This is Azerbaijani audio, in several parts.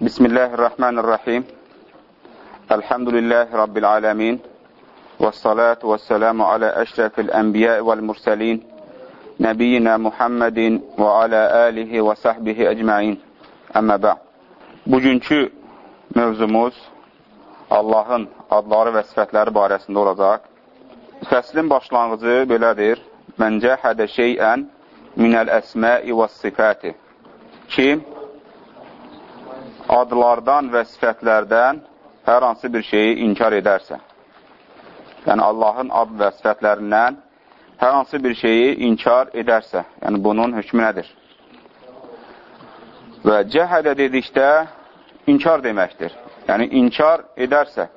Bismillahirrahmanirrahim. Elhamdülillahi Rabbil alemin. Və salatu və selamu alə əşrəfil ənbiyə vəl mürsəlin. Nəbiyyina Muhammedin və alə alihi və sahbihi əcməin. Əmmə bə. Bugünkü mövzumuz Allahın adları və sifətləri barəsində olacaq. Fəslin başlanğıcı belədir. Mən cəhədə şeyən minəl əsməi və sifəti. Kim adlardan və sifətlərdən hər hansı bir şeyi inkar edərsə, yəni Allahın ad və sifətlərindən hər hansı bir şeyi inkar edərsə, yəni bunun hökmü nədir? Və cəhədə dedikdə inkar deməkdir. Yəni inkar edərsə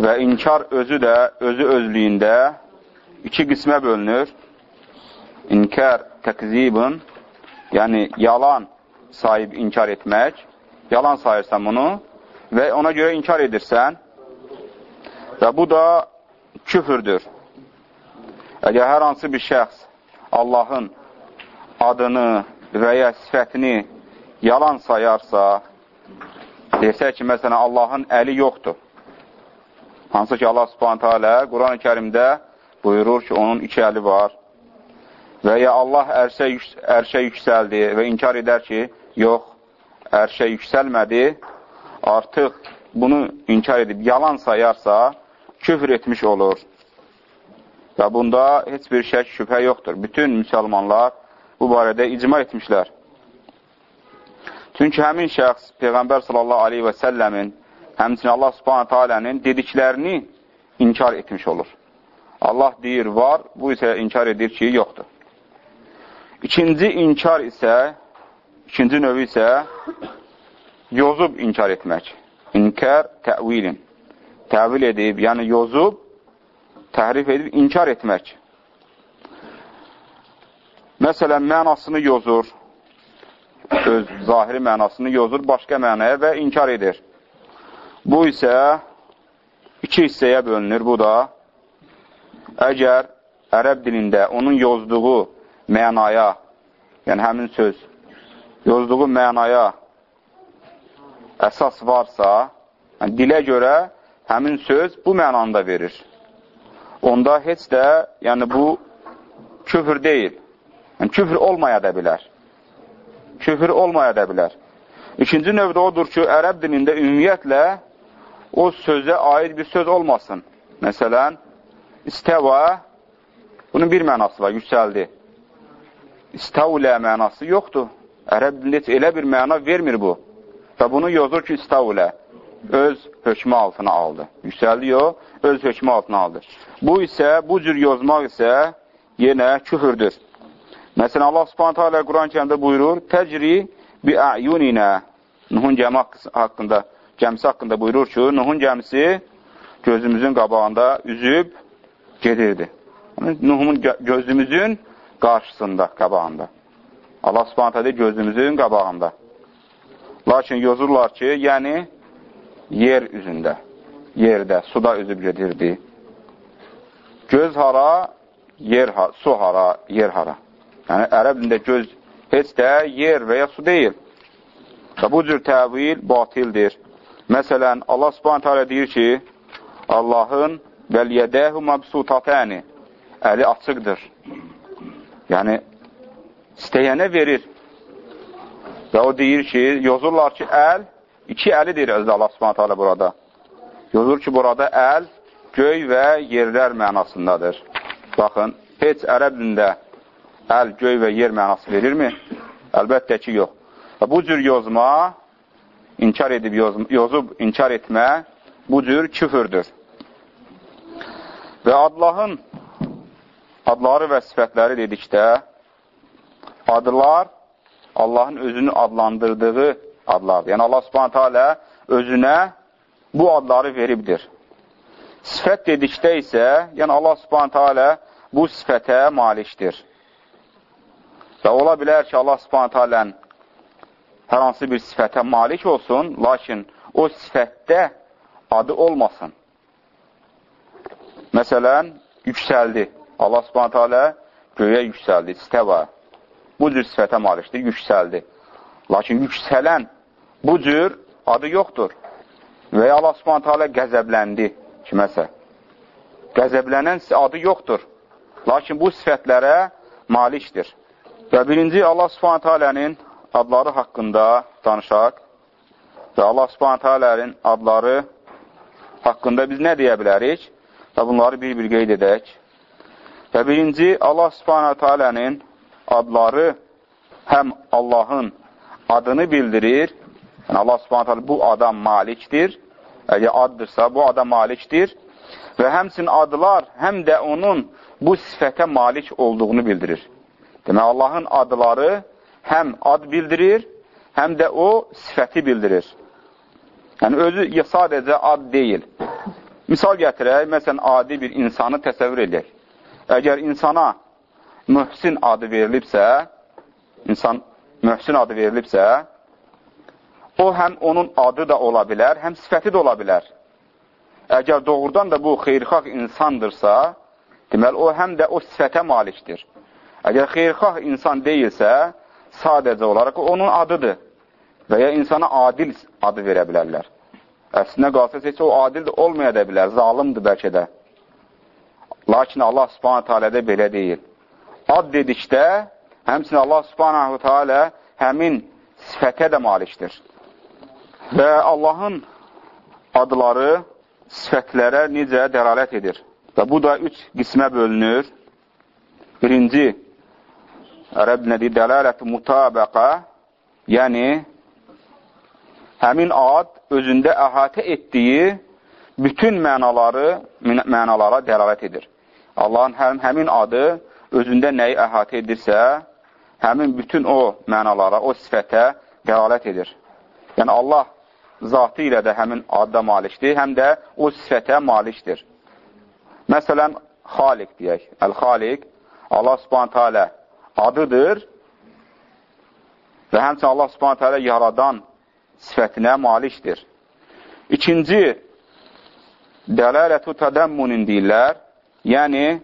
və inkar özü də, özü özlüyündə iki qismə bölünür. İnkar təkzibun, yəni yalan sahib inkar etmək, yalan sayırsan bunu və ona görə inkar edirsən və bu da küfürdür. Əgər hər hansı bir şəxs Allahın adını və ya sifətini yalan sayarsa, desək ki, məsələn, Allahın əli yoxdur. Hansı ki, Allah subhanətə alə Quran-ı kərimdə buyurur ki, onun iki əli var. Və ya Allah ərşə, ərşə yüksəldi və inkar edər ki, yox, ərşə yüksəlmədi, artıq bunu inkar edib yalan sayarsa, küfr etmiş olur. Və bunda heç bir şək şübhə yoxdur. Bütün müsəlmanlar bu barədə icma etmişlər. Çünki həmin şəxs Peyğəmbər sallallahu aleyhi və səlləmin, həmçinin Allah subhanətə alənin dediklərini inkar etmiş olur. Allah deyir, var, bu isə inkar edir ki, yoxdur. İkinci inkar isə İkinci növü isə yozub inkar etmək. İnkar təvilin. Təvil edib, yəni yozub, təhrif edib, inkar etmək. Məsələn, mənasını yozur, öz zahiri mənasını yozur başqa mənaya və inkar edir. Bu isə iki hissəyə bölünür, bu da əgər ərəb dilində onun yozduğu mənaya, yəni həmin söz yozduğu mənaya əsas varsa, yəni dilə görə həmin söz bu mənanı da verir. Onda heç də, yəni bu küfür deyil. Yəni küfür olmaya da bilər. Küfür olmaya da bilər. İkinci növdə odur ki, ərəb dilində ümumiyyətlə o sözə aid bir söz olmasın. Məsələn, istəva, bunun bir mənası var, yüksəldi. İstəvlə mənası yoxdur. Ərəb heç elə bir məna vermir bu. Və bunu yozur ki, istavulə öz hökmü altına aldı. Yüksəldi yox, öz hökmü altına aldı. Bu isə, bu cür yozmaq isə yenə küfürdür. Məsələn, Allah subhanətə alə Quran-ı kəmdə buyurur, təcri bi əyuninə Nuhun gəmi haqqında, gəmisi haqqında buyurur ki, Nuhun gəmisi gözümüzün qabağında üzüb gedirdi. Nuhun gözümüzün qarşısında, qabağında. Allah subhanətə deyir, gözümüzün qabağında. Lakin yozurlar ki, yəni yer üzündə, yerdə, suda üzüb gedirdi. Göz hara, yer hara, su hara, yer hara. Yəni, ərəb dilində göz heç də yer və ya su deyil. Və bu cür təvil batildir. Məsələn, Allah subhanətə alə deyir ki, Allahın vəliyyədəhu məbsutatəni, əli açıqdır. Yəni, istəyənə verir. Və o deyir ki, yozurlar ki, əl, iki əli deyir özdə Allah subhanət hələ burada. Yozur ki, burada əl, göy və yerlər mənasındadır. Baxın, heç ərəb dində əl, göy və yer mənası verirmi? Əlbəttə ki, yox. Və bu cür yozma, inkar edib yoz, yozub inkar etmə, bu cür küfürdür. Və Allahın adları və sifətləri dedikdə, adlar Allahın özünü adlandırdığı adlardır. Yəni Allah subhanətə alə özünə bu adları veribdir. Sifət dedikdə isə, yəni Allah subhanətə alə bu sifətə malikdir. Və ola bilər ki, Allah subhanətə alən hər hansı bir sifətə malik olsun, lakin o sifətdə adı olmasın. Məsələn, yüksəldi. Allah subhanətə alə göyə yüksəldi, istəvə bu cür sifətə malikdir, yüksəldi. Lakin yüksələn bu cür adı yoxdur. Və ya Allah subhanət hələ qəzəbləndi kiməsə. Qəzəblənən adı yoxdur. Lakin bu sifətlərə malikdir. Və birinci Allah subhanət hələnin adları haqqında danışaq və Allah subhanət hələnin adları haqqında biz nə deyə bilərik və bunları bir-bir qeyd edək. Və birinci Allah subhanət hələnin adları həm Allahın adını bildirir, yəni Allah subhanət hələ bu adam malikdir, əgər addırsa bu adam malikdir və həmsin adlar həm də onun bu sifətə malik olduğunu bildirir. Demək, Allahın adları həm ad bildirir, həm də o sifəti bildirir. Yəni, özü sadəcə ad deyil. Misal gətirək, məsələn, adi bir insanı təsəvvür edək. Əgər insana mühsin adı verilibsə, insan mühsin adı verilibsə, o həm onun adı da ola bilər, həm sifəti də ola bilər. Əgər doğrudan da bu xeyrxalq insandırsa, deməli, o həm də o sifətə malikdir. Əgər xeyrxah insan deyilsə, sadəcə olaraq onun adıdır və ya insana adil adı verə bilərlər. Əslində qalsız heç o adil də olmaya da bilər, zalimdir bəlkə də. Lakin Allah subhanətə alə də belə deyil. Ad dedikdə, həmsin Allah subhanətə alə həmin sifətə də malikdir. Və Allahın adları sifətlərə necə dəlalət edir. Və bu da üç qismə bölünür. Birinci, ərəb nədir? Dəlalət-i mutabəqə, yəni həmin ad özündə əhatə etdiyi bütün mənaları, mənalara dəlalət edir. Allahın həm, həmin adı özündə nəyi əhatə edirsə, həmin bütün o mənalara, o sifətə dəlalət edir. Yəni, Allah zatı ilə də həmin adda malikdir, həm də o sifətə malikdir. Məsələn, Xalik deyək. Əl-Xalik, Allah subhanətə alə adıdır və həmçin Allah subhanətə alə yaradan sifətinə malikdir. İkinci, dəlalətü tədəmmunin deyirlər, yəni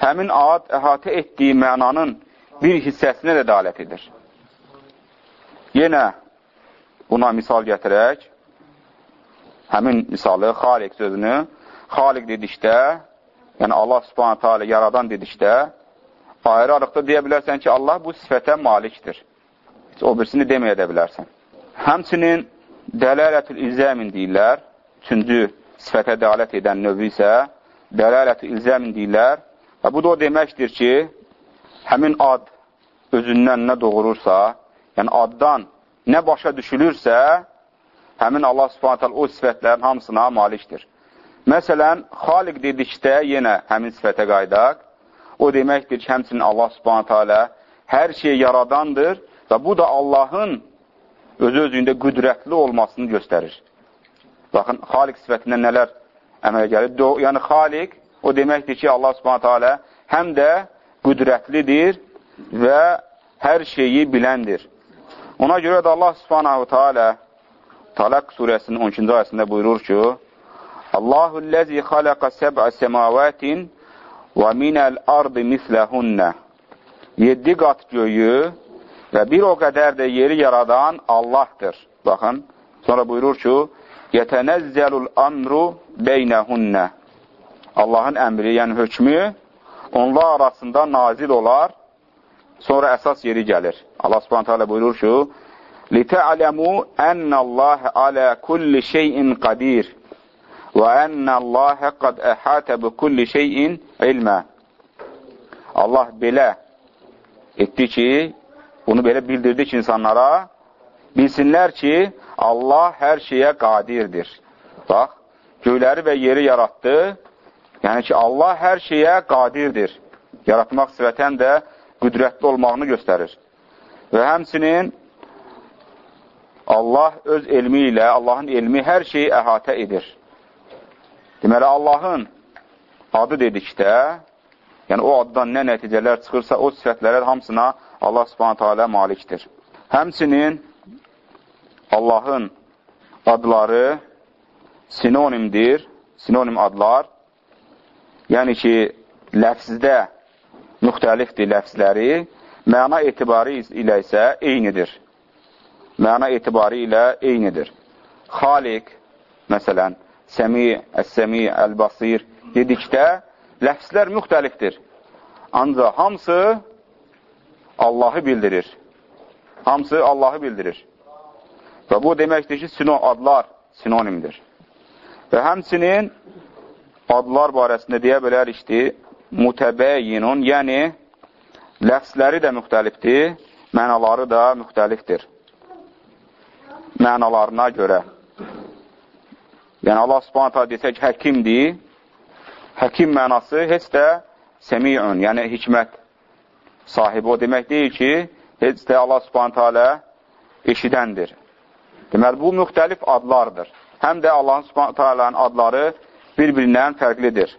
həmin ad əhatə etdiyi mənanın bir hissəsinə də dalət edir. Yenə buna misal gətirək, həmin misalı, Xalik sözünü, Xalik dedikdə, yəni Allah subhanətə alə yaradan dedikdə, ayrı-arıqda deyə bilərsən ki, Allah bu sifətə malikdir. Heç o birisini deməyə də bilərsən. Həmçinin dəlalətül ilzəmin deyirlər. Üçüncü sifətə dəlalət edən növü isə dəlalətül ilzəmin deyirlər. Və bu da o deməkdir ki, həmin ad özündən nə doğurursa, yəni addan nə başa düşülürsə, həmin Allah subhanətəl o sifətlərin hamısına malikdir. Məsələn, Xaliq dedikdə yenə həmin sifətə qaydaq. O deməkdir ki, həmçinin Allah subhanətə alə hər şeyi yaradandır və bu da Allahın özü-özündə qüdrətli olmasını göstərir. Baxın, Xaliq sifətindən nələr əmələ gəlir? Do yəni, Xaliq o deməkdir ki, Allah subhanətə alə həm də qüdrətlidir və hər şeyi biləndir. Ona görə də Allah subhanətə alə Talaq surəsinin 12-ci ayəsində buyurur ki, Allahu ləzi xaləqə səbə səmavətin və minəl ardı misləhunnə Yeddi qat göyü və bir o qədər də yeri yaradan Allahdır. Baxın, sonra buyurur ki, Yətənəzzəlul əmru beynəhunnə Allahın əmri, yəni hökmü onlar arasında nazil olar, sonra əsas yeri gəlir. Allah subhanətə alə buyurur ki, لِتَعْلَمُوا أَنَّ اللَّهَ عَلَى كُلِّ شَيْءٍ قَدِيرٍ və ennəlləhə qad əhətə bi kulli şeyin ilmə. Allah belə etdi ki, bunu belə bildirdi ki, insanlara bilsinlər ki, Allah hər şeyə qadirdir. Bax, göyləri və yeri yaratdı. Yəni ki, Allah hər şeyə qadirdir. Yaratmaq sifətən də qüdrətli olmağını göstərir. Və həmsinin Allah öz elmi ilə, Allahın elmi hər şeyi əhatə edir. Deməli, Allahın adı dedikdə, yəni o addan nə nəticələr çıxırsa, o sifətlərə hamısına Allah subhanətə alə malikdir. Həmçinin Allahın adları sinonimdir, sinonim adlar. Yəni ki, ləfzdə müxtəlifdir ləfzləri, məna etibarı ilə isə eynidir. məna etibarı ilə eynidir. Xaliq, məsələn, Səmi, Əs-Səmi, Əl-Basir dedikdə ləfslər müxtəlifdir. Ancaq hamısı Allahı bildirir. Hamısı Allahı bildirir. Və bu deməkdir ki, sino adlar sinonimdir. Və həmçinin adlar barəsində deyə bilərik ki, mutəbəyyinun, yəni ləfsləri də müxtəlifdir, mənaları da müxtəlifdir. Mənalarına görə. Yəni, Allah subhanətə desək, həkimdir, həkim mənası heç də səmiyun, yəni hikmət sahibi o demək deyil ki, heç də Allah subhanətə alə eşidəndir. Deməli, bu müxtəlif adlardır. Həm də Allahın subhanətə alənin adları bir-birindən fərqlidir.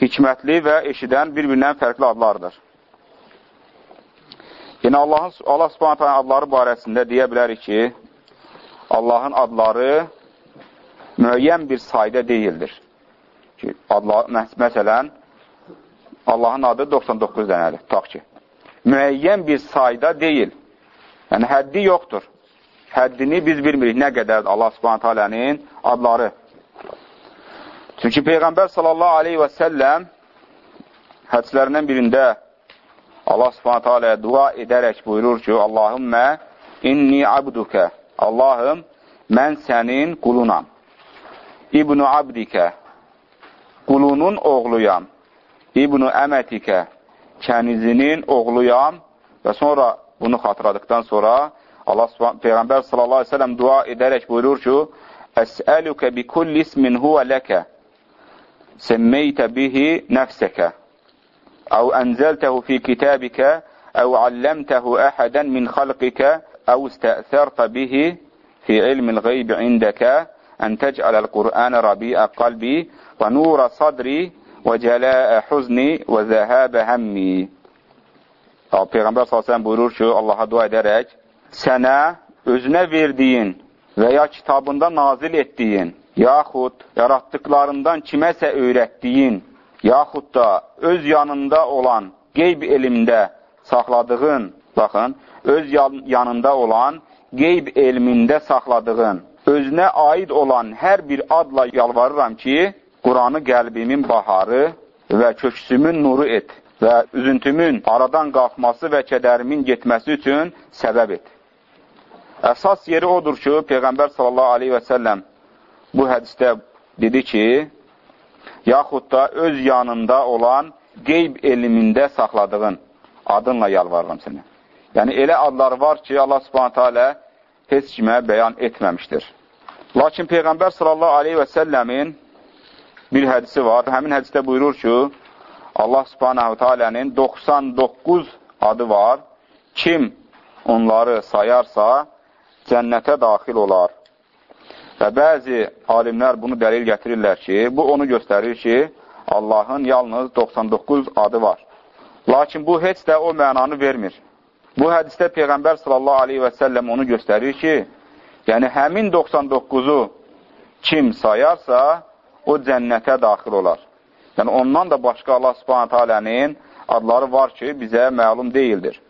Hikmətli və eşidən bir-birindən fərqli adlardır. Yəni, Allahın, Allah subhanətə adları barəsində deyə bilərik ki, Allahın adları müəyyən bir sayda deyildir. Ki, adlar, məs məsələn, Allahın adı 99 dənədir, tutaq ki. Müəyyən bir sayda deyil. Yəni, həddi yoxdur. Həddini biz bilmirik nə qədərdir Allah subhanətə alənin adları. Çünki Peyğəmbər sallallahu aleyhi və səlləm hədislərindən birində Allah subhanətə aləyə dua edərək buyurur ki, Allahümmə inni abdukə Allahım, mən sənin qulunam. İbnu abdikə qulunun oğluyam. İbnu əmətikə kənizinin oğluyam və sonra bunu xatırladıqdan sonra Allah Peyğəmbər sallallahu əleyhi və səlləm dua edərək buyurur ki: "Əs'əluka bi kulli ismin huwa laka سميت به نفسك أو أنزلته في كتابك أو علمته أحدا من خلقك أو استأثرت به في علم الغيب عندك أن تجعل القرآن ربيع قلبي ونور صدري وجلاء حزني وذهاب همي. Peygamber sallallahu buyurur ki, Allaha dua edərək, درج özünə verdiyin və ya kitabında nazil etdiyin yaxud yaratdıqlarından kiməsə öyrətdiyin, yaxud da öz yanında olan qeyb elmdə saxladığın, baxın, öz yanında olan qeyb elmində saxladığın, özünə aid olan hər bir adla yalvarıram ki, Quranı qəlbimin baharı və köksümün nuru et və üzüntümün aradan qalxması və kədərimin getməsi üçün səbəb et. Əsas yeri odur ki, Peyğəmbər sallallahu aleyhi və səlləm bu hədisdə dedi ki, yaxud da öz yanında olan qeyb elmində saxladığın adınla yalvarıram sənə. Yəni, elə adlar var ki, Allah subhanətə alə heç kimə bəyan etməmişdir. Lakin Peyğəmbər sallallahu aleyhi və səlləmin bir hədisi var. Həmin hədisdə buyurur ki, Allah subhanətə alənin 99 adı var. Kim onları sayarsa, cənnətə daxil olar. Və bəzi alimlər bunu dəlil gətirirlər ki, bu onu göstərir ki, Allahın yalnız 99 adı var. Lakin bu heç də o mənanı vermir. Bu hədisdə Peyğəmbər sallallahu aleyhi və səlləm onu göstərir ki, yəni həmin 99-u kim sayarsa, o cənnətə daxil olar. Yəni ondan da başqa Allah subhanətə alənin adları var ki, bizə məlum deyildir.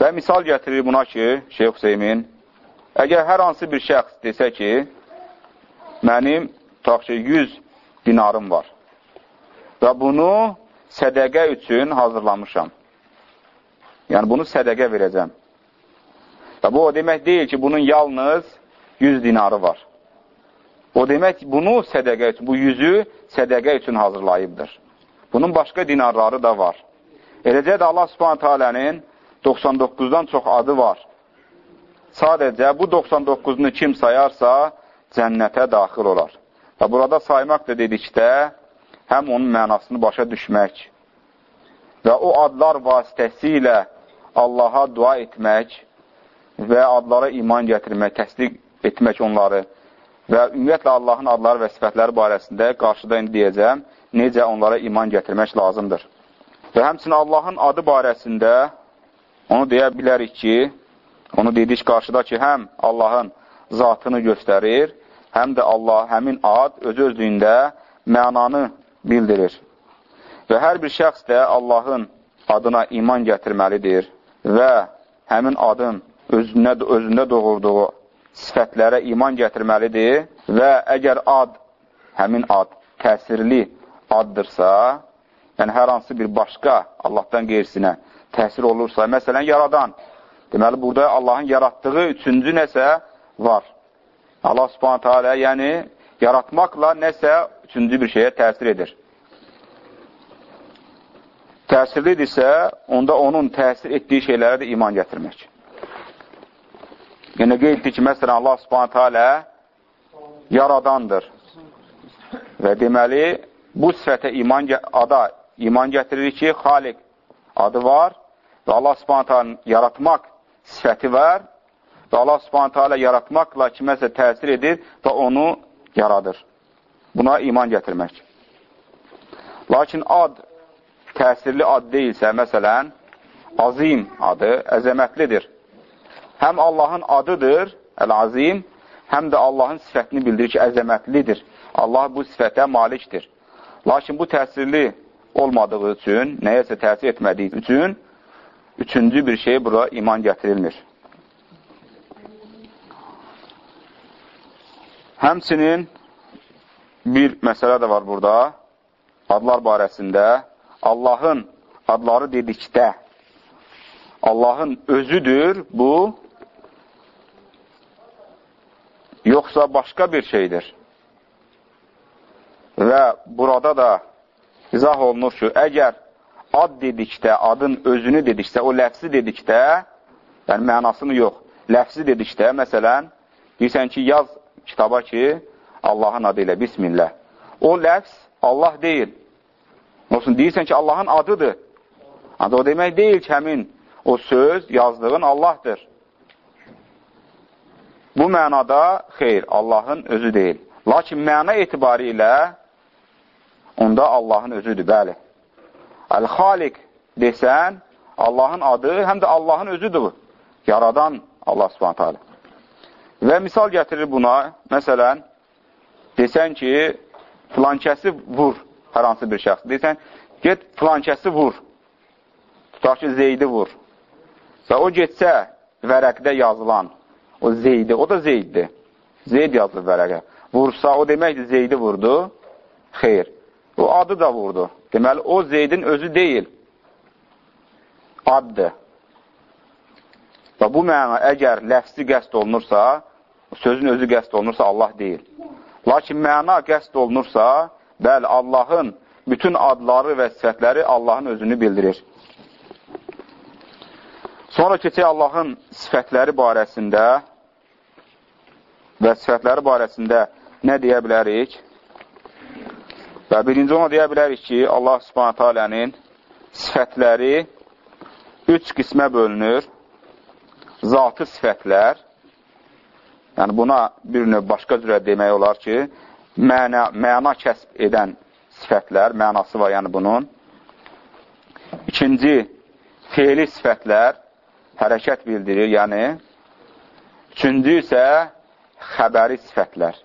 Və misal gətirir buna ki, Şeyh Hüseymin, əgər hər hansı bir şəxs desə ki, mənim tutaq ki, 100 dinarım var və bunu sədəqə üçün hazırlamışam. Yəni, bunu sədəqə verəcəm. Və bu, o demək deyil ki, bunun yalnız 100 dinarı var. O demək, bunu sədəqə üçün, bu yüzü sədəqə üçün hazırlayıbdır. Bunun başqa dinarları da var. Eləcə də Allah subhanətə alənin 99-dan çox adı var. Sadəcə bu 99-unu kim sayarsa, cənnətə daxil olar. Və burada saymaq da dedikdə, həm onun mənasını başa düşmək və o adlar vasitəsilə Allaha dua etmək və adlara iman gətirmək, təsdiq etmək onları və ümumiyyətlə Allahın adları və sifətləri barəsində qarşıda indi deyəcəm, necə onlara iman gətirmək lazımdır. Və həmçinin Allahın adı barəsində onu deyə bilərik ki, onu dedik qarşıda ki, həm Allahın zatını göstərir, həm də Allah həmin ad öz-özlüyündə mənanı bildirir. Və hər bir şəxs də Allahın adına iman gətirməlidir və həmin adın özündə, özündə doğurduğu sifətlərə iman gətirməlidir və əgər ad, həmin ad təsirli addırsa, yəni hər hansı bir başqa Allahdan qeyrisinə təsir olursa, məsələn, yaradan, deməli, burada Allahın yaratdığı üçüncü nəsə var. Allah subhanətə alə, yəni, yaratmaqla nəsə üçüncü bir şeyə təsir edir. Təsirlidirsə, onda onun təsir etdiyi şeylərə də iman gətirmək. Yəni, qeyd etdi ki, məsələn, Allah subhanətə alə yaradandır. Və deməli, bu sifətə iman, ada iman gətirir ki, xalik adı var və Allah subhanətə alə yaratmaq sifəti var və Allah subhanətə alə yaratmaqla kiməsə təsir edir və onu yaradır. Buna iman gətirmək. Lakin ad təsirli ad deyilsə, məsələn, azim adı əzəmətlidir həm Allahın adıdır, Əl-Azim, həm də Allahın sifətini bildirir ki, əzəmətlidir. Allah bu sifətə malikdir. Lakin bu təsirli olmadığı üçün, nəyəsə təsir etmədiyi üçün, üçüncü bir şey bura iman gətirilmir. Həmçinin bir məsələ də var burada, adlar barəsində. Allahın adları dedikdə, Allahın özüdür bu, yoxsa başqa bir şeydir. Və burada da izah olunur ki, əgər ad dedikdə, adın özünü dediksə, o ləfsi dedikdə, yəni mənasını yox, ləfsi dedikdə, məsələn, deyirsən ki, yaz kitaba ki, Allahın adı ilə, bismillah. O ləfs Allah deyil. Olsun, deyirsən ki, Allahın adıdır. Ancaq o demək deyil ki, həmin o söz, yazdığın Allahdır. Bu mənada xeyr, Allahın özü deyil. Lakin məna etibari ilə onda Allahın özüdür, bəli. Əl-Xalik desən, Allahın adı, həm də Allahın özüdür. Yaradan Allah subhanət hələ. Və misal gətirir buna, məsələn, desən ki, filankəsi vur, hər hansı bir şəxs. Desən, get filankəsi vur, tutaq ki, Zeydi vur. Və o getsə vərəqdə yazılan O Zeydi, o da Zeyddir. Zeyd yazılır vərəqə. Vursa, o deməkdir Zeydi vurdu. Xeyr. O adı da vurdu. Deməli, o Zeydin özü deyil. Addır. Və bu məna, əgər ləfsi qəst olunursa, sözün özü qəst olunursa, Allah deyil. Lakin məna qəst olunursa, bəli, Allahın bütün adları və sifətləri Allahın özünü bildirir. Sonra keçək Allahın sifətləri barəsində və sifətləri barəsində nə deyə bilərik? Və birinci ona deyə bilərik ki, Allah subhanətə alənin sifətləri üç qismə bölünür. Zatı sifətlər, yəni buna bir növ başqa cürə demək olar ki, məna, məna kəsb edən sifətlər, mənası var yəni bunun. İkinci, feili sifətlər, hərəkət bildirir, yəni üçüncü isə xəbəri sifətlər.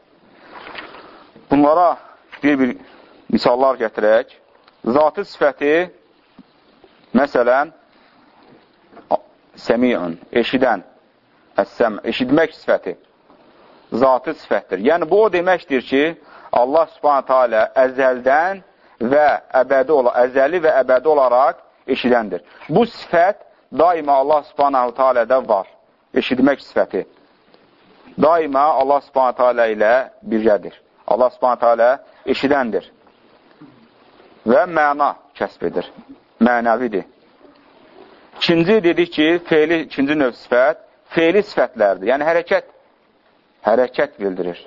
Bunlara bir-bir misallar gətirək. Zatı sifəti, məsələn, səmiyyün, eşidən, əssəm, eşitmək sifəti, zatı sifətdir. Yəni, bu o deməkdir ki, Allah subhanətə alə əzəldən və əbədi olaraq, əzəli və əbədi olaraq eşidəndir. Bu sifət daima Allah subhanahu teala'da var. Eşitmək sifəti. Daima Allah subhanahu teala ilə birgədir. Allah subhanahu teala eşidəndir. Və məna kəsb edir. Mənəvidir. İkinci dedik ki, feili, ikinci növ sifət, feili sifətlərdir. Yəni, hərəkət, hərəkət bildirir.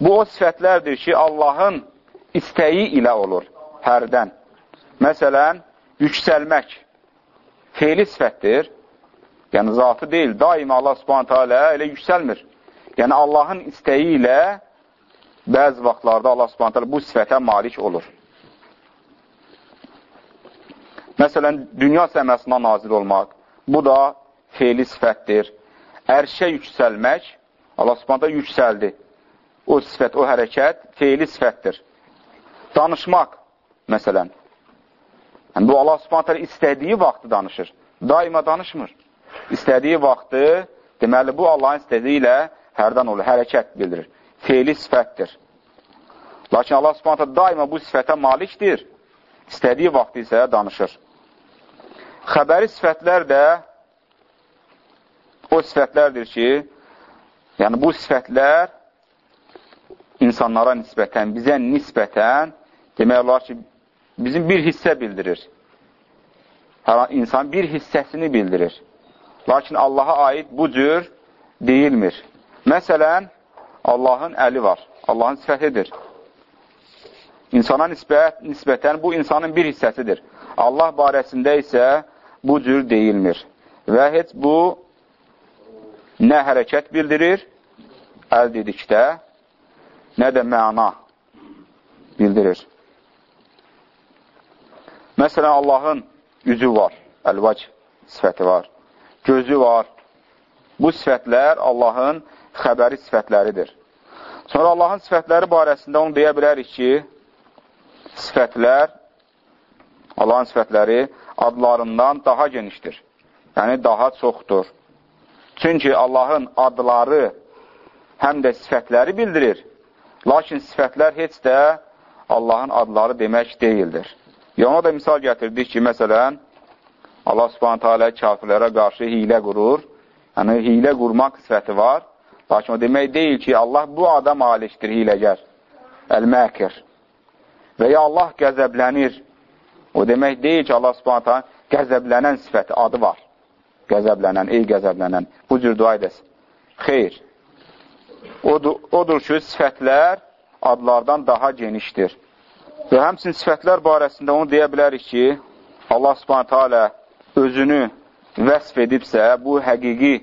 Bu, o sifətlərdir ki, Allahın istəyi ilə olur, hərdən. Məsələn, yüksəlmək, feili sifətdir. Yəni, zatı deyil. Daima Allah subhanətə alə elə yüksəlmir. Yəni, Allahın istəyi ilə bəzi vaxtlarda Allah subhanətə alə bu sifətə malik olur. Məsələn, dünya səməsinə nazil olmaq, bu da feili sifətdir. Ərşə yüksəlmək, Allah subhanətə yüksəldi. O sifət, o hərəkət feili sifətdir. Danışmaq, məsələn, Yəni, bu Allah subhanətə istədiyi vaxtı danışır. Daima danışmır. İstədiyi vaxtı deməli, bu Allahın istədiyi ilə hərdən olur, hərəkət bildirir. Feili sifətdir. Lakin Allah subhanətə daima bu sifətə malikdir. İstədiyi vaxt isə danışır. Xəbəri sifətlər də o sifətlərdir ki, yəni bu sifətlər insanlara nisbətən, bizə nisbətən demək olar ki, bizim bir hissə bildirir. Hər insan bir hissəsini bildirir. Lakin Allaha aid bu cür deyilmir. Məsələn, Allahın əli var. Allahın sifətidir. İnsana nisbət, nisbətən bu insanın bir hissəsidir. Allah barəsində isə bu cür deyilmir. Və heç bu nə hərəkət bildirir, əl dedikdə, nə də məna bildirir. Məsələn, Allahın üzü var, əlvac sifəti var, gözü var. Bu sifətlər Allahın xəbəri sifətləridir. Sonra Allahın sifətləri barəsində onu deyə bilərik ki, sifətlər, Allahın sifətləri adlarından daha genişdir. Yəni, daha çoxdur. Çünki Allahın adları həm də sifətləri bildirir, lakin sifətlər heç də Allahın adları demək deyildir. Ya ona da misal gətirdik ki, məsələn, Allah subhanətə alə kafirlərə qarşı hilə qurur. Yəni, hilə qurmaq sifəti var. Lakin o demək deyil ki, Allah bu adam alikdir, hiləgər, əl-məkir. Və ya Allah qəzəblənir. O demək deyil ki, Allah subhanətə qəzəblənən sifəti, adı var. Qəzəblənən, ey qəzəblənən. Bu cür dua edəsin. Xeyr. Odur, odur ki, sifətlər adlardan daha genişdir. Və həmsin sifətlər barəsində onu deyə bilərik ki, Allah subhanətə alə özünü vəsf edibsə, bu həqiqi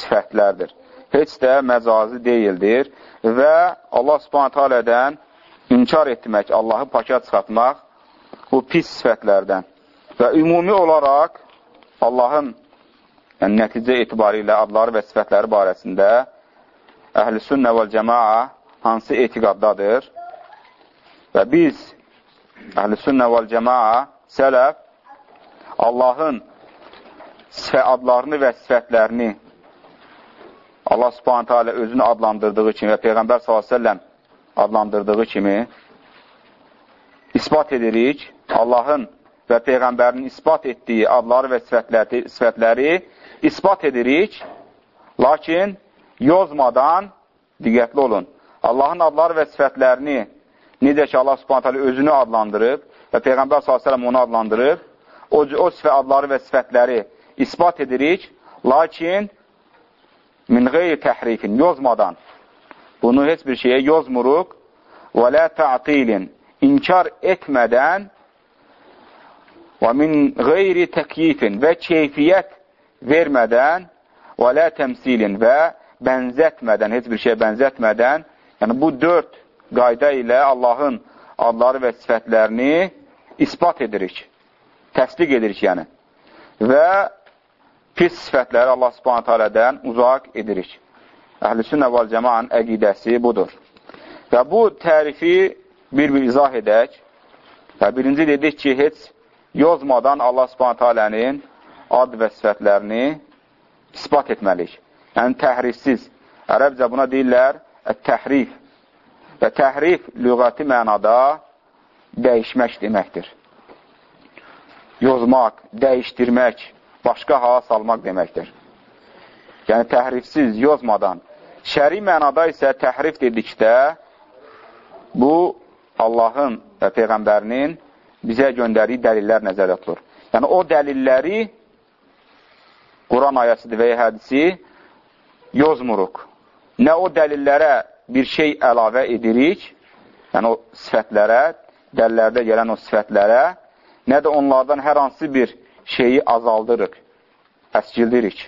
sifətlərdir. Heç də məcazi deyildir və Allah subhanətə alədən inkar etmək, Allahı paka çıxartmaq bu pis sifətlərdən. Və ümumi olaraq Allahın yəni, nəticə etibarilə adları və sifətləri barəsində əhl-i sünnə və cəmaa hansı etiqaddadır və biz əhl-i sünnə vəl cəmaa, sələf, Allahın adlarını və sifətlərini Allah subhanətə alə özünü adlandırdığı kimi və Peyğəmbər s.ə.v adlandırdığı kimi ispat edirik. Allahın və Peyğəmbərin ispat etdiyi adları və sifətləri, sifətləri ispat edirik. Lakin yozmadan diqqətli olun. Allahın adları və sifətlərini Necə ki, Allah subhanət hələ özünü adlandırıb və Peyğəmbər s.ə.v onu adlandırıb, o, o sifə adları və sifətləri ispat edirik, lakin min qeyri təhrifin, yozmadan. Bunu heç bir şeyə yozmuruq və lə ta'tilin, inkar etmədən və min qeyri təkyifin və keyfiyyət vermədən və lə təmsilin və bənzətmədən, heç bir şeyə bənzətmədən, yəni bu dörd qayda ilə Allahın adları və sifətlərini ispat edirik, təsdiq edirik yəni. Və pis sifətləri Allah subhanət alədən uzaq edirik. Əhl-i sünnə vəl cəmanın əqidəsi budur. Və bu tərifi bir-bir izah edək. Və birinci dedik ki, heç yozmadan Allah subhanət alənin ad və sifətlərini ispat etməliyik. Yəni, təhrifsiz. Ərəbcə buna deyirlər, təhrif. Və təhrif lüğəti mənada dəyişmək deməkdir. Yozmaq, dəyişdirmək, başqa hala salmaq deməkdir. Yəni, təhrifsiz, yozmadan. Şəri mənada isə təhrif dedikdə, bu, Allahın və Peyğəmbərinin bizə göndəriyi dəlillər nəzərdə tutulur. Yəni, o dəlilləri, Quran ayəsidir və ya hədisi yozmuruq. Nə o dəlillərə bir şey əlavə edirik, yəni o sifətlərə, dəllərdə gələn o sifətlərə, nə də onlardan hər hansı bir şeyi azaldırıq, əskildirik.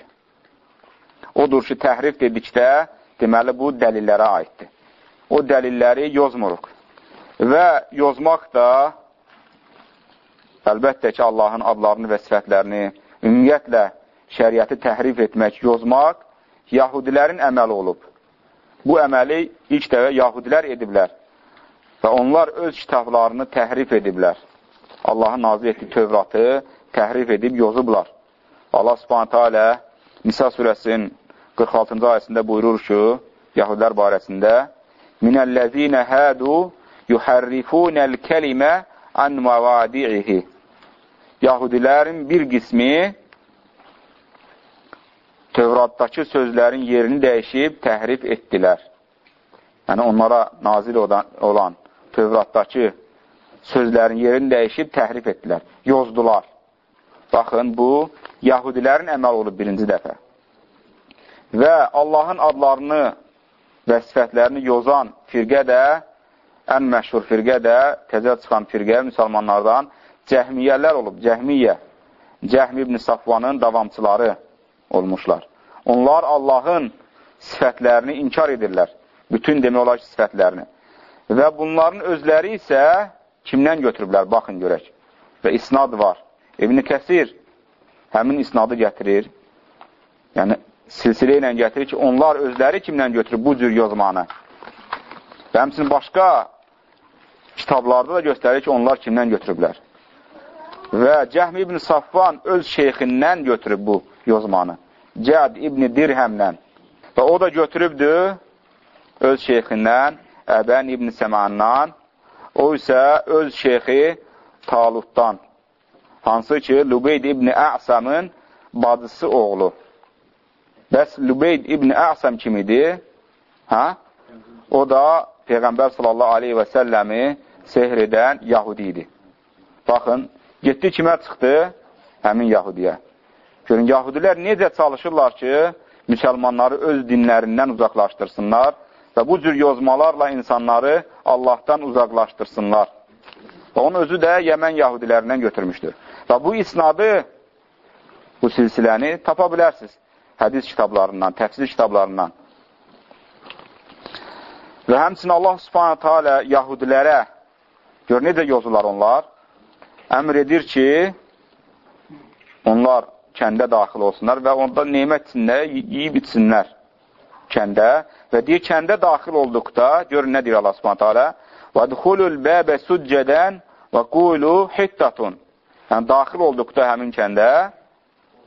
Odur ki, təhrif dedikdə, deməli, bu dəlillərə aiddir. O dəlilləri yozmuruq. Və yozmaq da, əlbəttə ki, Allahın adlarını və sifətlərini, ümumiyyətlə, şəriəti təhrif etmək, yozmaq, yahudilərin əməli olub. Bu əməli ilk dəvə yahudilər ediblər və onlar öz kitablarını təhrif ediblər. Allahın nazir etdiyi Tövratı təhrif edib yozublar. Allah subhanətə alə Nisa surəsinin 46-cı ayəsində buyurur ki, Yahudlər barəsində Minəl-ləzinə hədu yuhərrifunəl kəlimə an məvadi'ihi Yahudilərin bir qismi Tövratdakı sözlərin yerini dəyişib təhrif etdilər. Yəni, onlara nazil olan Tövratdakı sözlərin yerini dəyişib təhrif etdilər, yozdular. Baxın, bu, Yahudilərin əməl olub birinci dəfə. Və Allahın adlarını və sifətlərini yozan firqə də, ən məşhur firqə də, təzə çıxan firqə müsəlmanlardan cəhmiyyələr olub, cəhmiyyə. Cəhmi ibn Safvanın davamçıları olmuşlar. Onlar Allahın sifətlərini inkar edirlər. Bütün demək olar ki, sifətlərini. Və bunların özləri isə kimdən götürüblər? Baxın, görək. Və isnad var. İbn-i Kəsir həmin isnadı gətirir. Yəni, silsilə ilə gətirir ki, onlar özləri kimdən götürüb bu cür yozmanı? Və həmçinin başqa kitablarda da göstərir ki, onlar kimdən götürüblər? Və Cəhmi ibn Safvan öz şeyxindən götürüb bu yozmanı. Cəd ibn Dirhəmlə. Və o da götürübdür öz şeyxindən, Əbən ibn Səmandan, o isə öz şeyxi Talutdan, hansı ki, Lübeyd ibn Əsamın bacısı oğlu. Bəs Lübeyd ibn Əsam kimidir? Hə? O da Peyğəmbər sallallahu aleyhi və səlləmi sehr edən Yahudi idi. Baxın, getdi kimə çıxdı? Həmin Yahudiyə. Görün, yahudilər necə çalışırlar ki, müsəlmanları öz dinlərindən uzaqlaşdırsınlar və bu cür yozmalarla insanları Allahdan uzaqlaşdırsınlar. Və onun özü də Yəmən yahudilərindən götürmüşdür. Və bu isnadı, bu silsiləni tapa bilərsiniz hədis kitablarından, təfsir kitablarından. Və həmçin Allah subhanətə alə yahudilərə, gör necə yozular onlar, əmr edir ki, onlar kəndə daxil olsunlar və onda nemət içində yiyib içsinlər kəndə və deyir, kəndə daxil olduqda, görün nə deyir Allah subhanətə alə, وَدْخُلُ الْبَابَ سُجَّدًا وَقُولُوا حِتَّةٌ Yəni, daxil olduqda həmin kəndə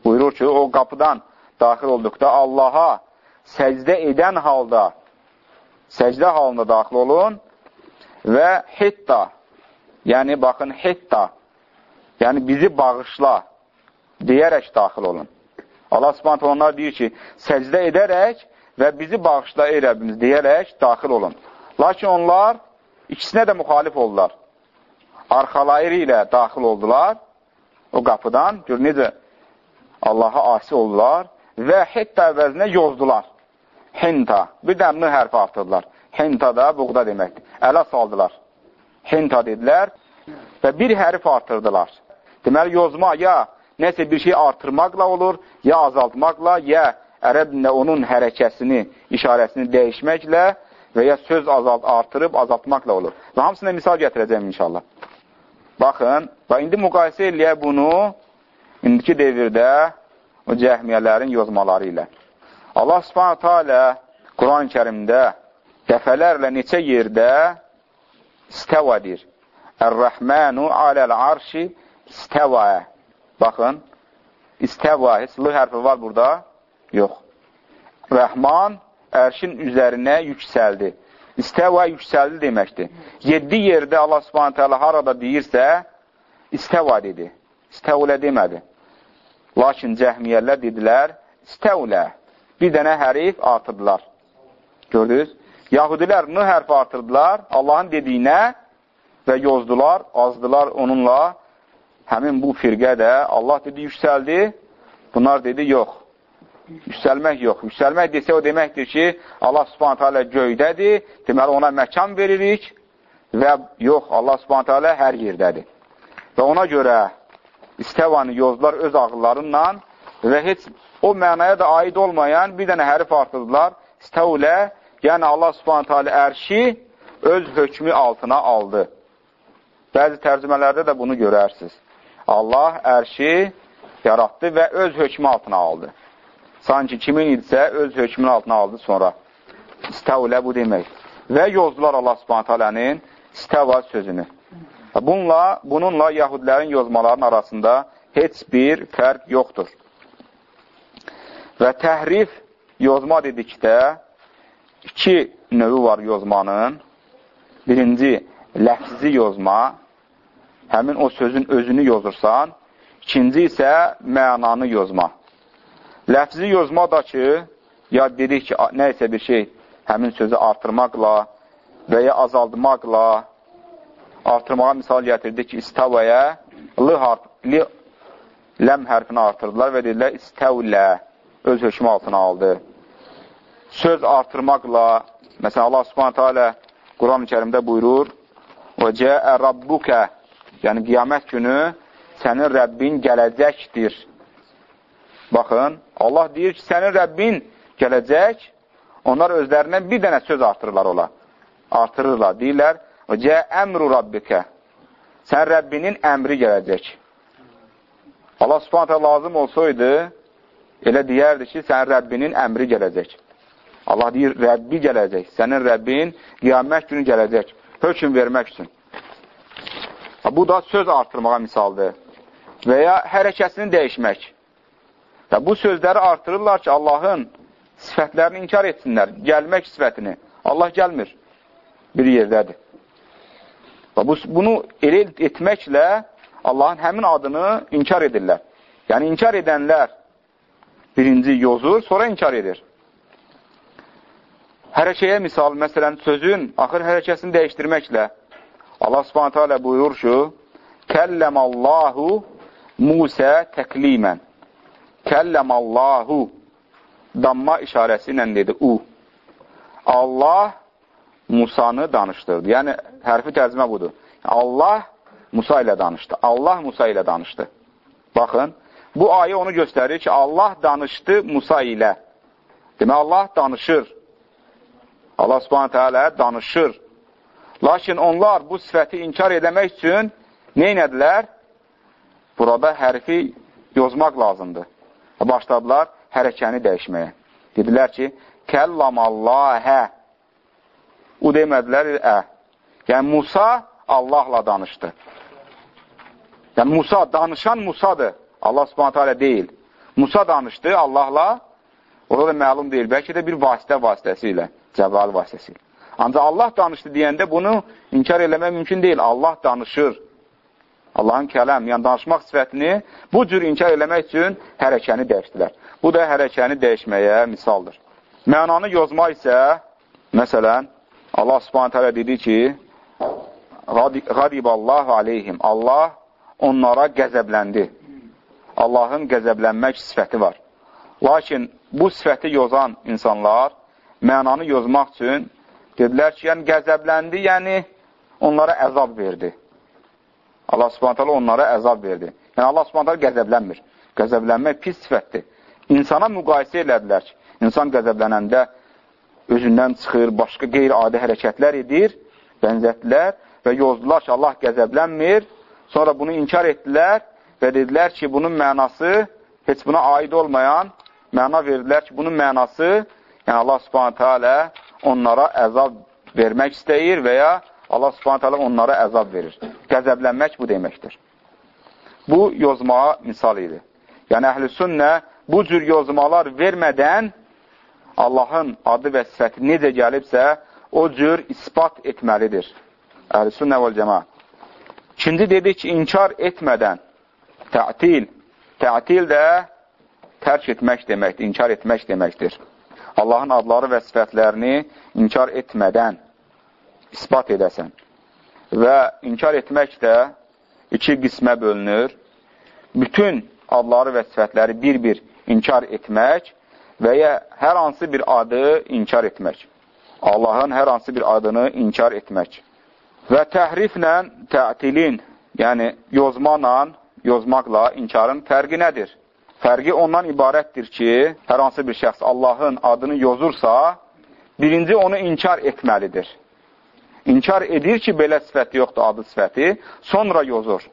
buyurur ki, o qapıdan daxil olduqda Allaha səcdə edən halda, səcdə halında daxil olun və hitta, yəni baxın, hitta, yəni bizi bağışla, deyərək daxil olun. Allah subhanət onlar deyir ki, səcdə edərək və bizi bağışla ey Rəbbimiz deyərək daxil olun. Lakin onlar ikisinə də müxalif oldular. Arxalayırı ilə daxil oldular o qapıdan. Gör, necə Allaha asi oldular və hətta əvəzinə yozdular. Hinta. Bir də m hərfi artırdılar. Hinta da buğda deməkdir. Ələ saldılar. Hinta dedilər və bir hərif artırdılar. Deməli, yozma ya nəsə bir şey artırmaqla olur, ya azaltmaqla, ya ərəblə onun hərəkəsini, işarəsini dəyişməklə və ya söz azalt, artırıb azaltmaqla olur. Və hamısına misal gətirəcəm inşallah. Baxın, və indi müqayisə eləyək bunu indiki devirdə o cəhmiyyələrin yozmaları ilə. Allah subhanətə alə Quran-ı kərimdə dəfələrlə neçə yerdə istəvadir. Ər-Rəhmənu aləl arşi istəvəyə Baxın, istəva, heç l hərfi var burada? Yox. Rəhman ərşin üzərinə yüksəldi. İstəva yüksəldi deməkdir. Yeddi yerdə Allah subhanətə alə harada deyirsə, istəva dedi. İstəvlə demədi. Lakin cəhmiyyələr dedilər, istəvlə. Bir dənə hərif artırdılar. Gördünüz? Yahudilər n hərfi artırdılar Allahın dediyinə və yozdular, azdılar onunla həmin bu firqə də Allah dedi yüksəldi, bunlar dedi yox. Yüksəlmək yox. Yüksəlmək desə o deməkdir ki, Allah subhanətə alə göydədir, deməli ona məkan veririk və yox, Allah subhanətə alə hər yerdədir. Və ona görə istəvanı yozdular öz ağıllarınla və heç o mənaya da aid olmayan bir dənə hərif artırdılar. İstəvlə, yəni Allah subhanətə alə ərşi öz hökmü altına aldı. Bəzi tərcümələrdə də bunu görərsiniz. Allah ərşi yaratdı və öz hökmü altına aldı. Sanki kimin idisə öz hökmünün altına aldı sonra. İstəvlə bu demək. Və yozdular Allah subhanət alənin istəva sözünü. Bununla, bununla yahudilərin yozmaların arasında heç bir fərq yoxdur. Və təhrif yozma dedikdə iki növü var yozmanın. Birinci, ləfzi yozma. Həmin o sözün özünü yozursan. İkinci isə mənanı yozma. Ləfzi yozma da ki, ya dedik ki, nə isə bir şey həmin sözü artırmaqla və ya azaldmaqla artırmağa misal gətirdik ki, istavəyə li, ləm hərfini artırdılar və dedilər istəvlə öz hökmü altına aldı. Söz artırmaqla, məsələn, Allah subhanətə alə Quran-ı kərimdə buyurur, və cəə rabbukə, yəni qiyamət günü sənin Rəbbin gələcəkdir. Baxın, Allah deyir ki, sənin Rəbbin gələcək, onlar özlərindən bir dənə söz artırırlar ola. Artırırlar, deyirlər, cəə əmru rabbikə, sən Rəbbinin əmri gələcək. Allah subhanətə lazım olsaydı, elə deyərdi ki, sənin Rəbbinin əmri gələcək. Allah deyir, Rəbbi gələcək, sənin Rəbbin qiyamət günü gələcək, hökum vermək üçün. Bu da söz artırmağa misaldır və ya hərəkəsini dəyişmək. Və bu sözləri artırırlar ki, Allahın sifətlərini inkar etsinlər, gəlmək sifətini. Allah gəlmir, bir yerdədir. Və bu, bunu elə etməklə Allahın həmin adını inkar edirlər. Yəni, inkar edənlər birinci yozur, sonra inkar edir. Hərəkəyə misal, məsələn, sözün axır hərəkəsini dəyişdirməklə Allah subhanətə alə buyurur ki, Kəlləməllahu Musə təklimən. Kəlləməllahu damma işarəsi ilə dedi, u. Allah Musanı danışdırdı. Yəni, hərfi tərcümə budur. Allah Musa ilə danışdı. Allah Musa ilə danışdı. Baxın, bu ayə onu göstərir ki, Allah danışdı Musa ilə. Demək, Allah danışır. Allah subhanətə alə danışır. Lakin onlar bu sifəti inkar edəmək üçün nə inədilər? Burada hərfi yozmaq lazımdır. Başladılar hərəkəni dəyişməyə. Dedilər ki, kəllamallahə. O demədilər, ə. Yəni, Musa Allahla danışdı. Yəni, Musa, danışan Musadır. Allah subhanətə alə deyil. Musa danışdı Allahla, orada da məlum deyil. Bəlkə də bir vasitə vasitəsilə, Cəbrail vasitəsilə. Ancaq Allah danışdı deyəndə bunu inkar eləmək mümkün deyil. Allah danışır. Allahın kələm, yəni danışmaq sifətini bu cür inkar eləmək üçün hərəkəni dəyişdilər. Bu da hərəkəni dəyişməyə misaldır. Mənanı yozma isə, məsələn, Allah subhanət hələ dedi ki, Qadiballahu aleyhim. Allah onlara qəzəbləndi. Allahın qəzəblənmək sifəti var. Lakin bu sifəti yozan insanlar mənanı yozmaq üçün dedilər ki, yəni qəzəbləndi, yəni onlara əzab verdi. Allah subhanət hələ onlara əzab verdi. Yəni Allah subhanət hələ qəzəblənmir. Qəzəblənmək pis sifətdir. İnsana müqayisə elədilər ki, insan qəzəblənəndə özündən çıxır, başqa qeyri-adi hərəkətlər edir, bənzətdilər və yozdular ki, Allah qəzəblənmir. Sonra bunu inkar etdilər və dedilər ki, bunun mənası heç buna aid olmayan məna verdilər ki, bunun mənası, yəni Allah subhanətə alə onlara əzab vermək istəyir və ya Allah subhanətə alə onlara əzab verir. Qəzəblənmək bu deməkdir. Bu yozmağa misal idi. Yəni, əhl-i sünnə bu cür yozmalar vermədən Allahın adı və sifəti necə gəlibsə, o cür ispat etməlidir. Əhl-i nəvəl cəma. İkinci dedik ki, inkar etmədən tətil. Tətil də tərk etmək deməkdir, inkar etmək deməkdir. Allahın adları və sifətlərini inkar etmədən ispat edəsən. Və inkar etmək də iki qismə bölünür. Bütün adları və sifətləri bir-bir inkar etmək və ya hər hansı bir adı inkar etmək. Allahın hər hansı bir adını inkar etmək. Və təhriflə tətilin, yəni yozmanla, yozmaqla inkarın fərqi nədir? Fərqi ondan ibarətdir ki, hər hansı bir şəxs Allahın adını yozursa, birinci onu inkar etməlidir. İnkar edir ki, belə sifəti yoxdur, adı sifəti, sonra yozur.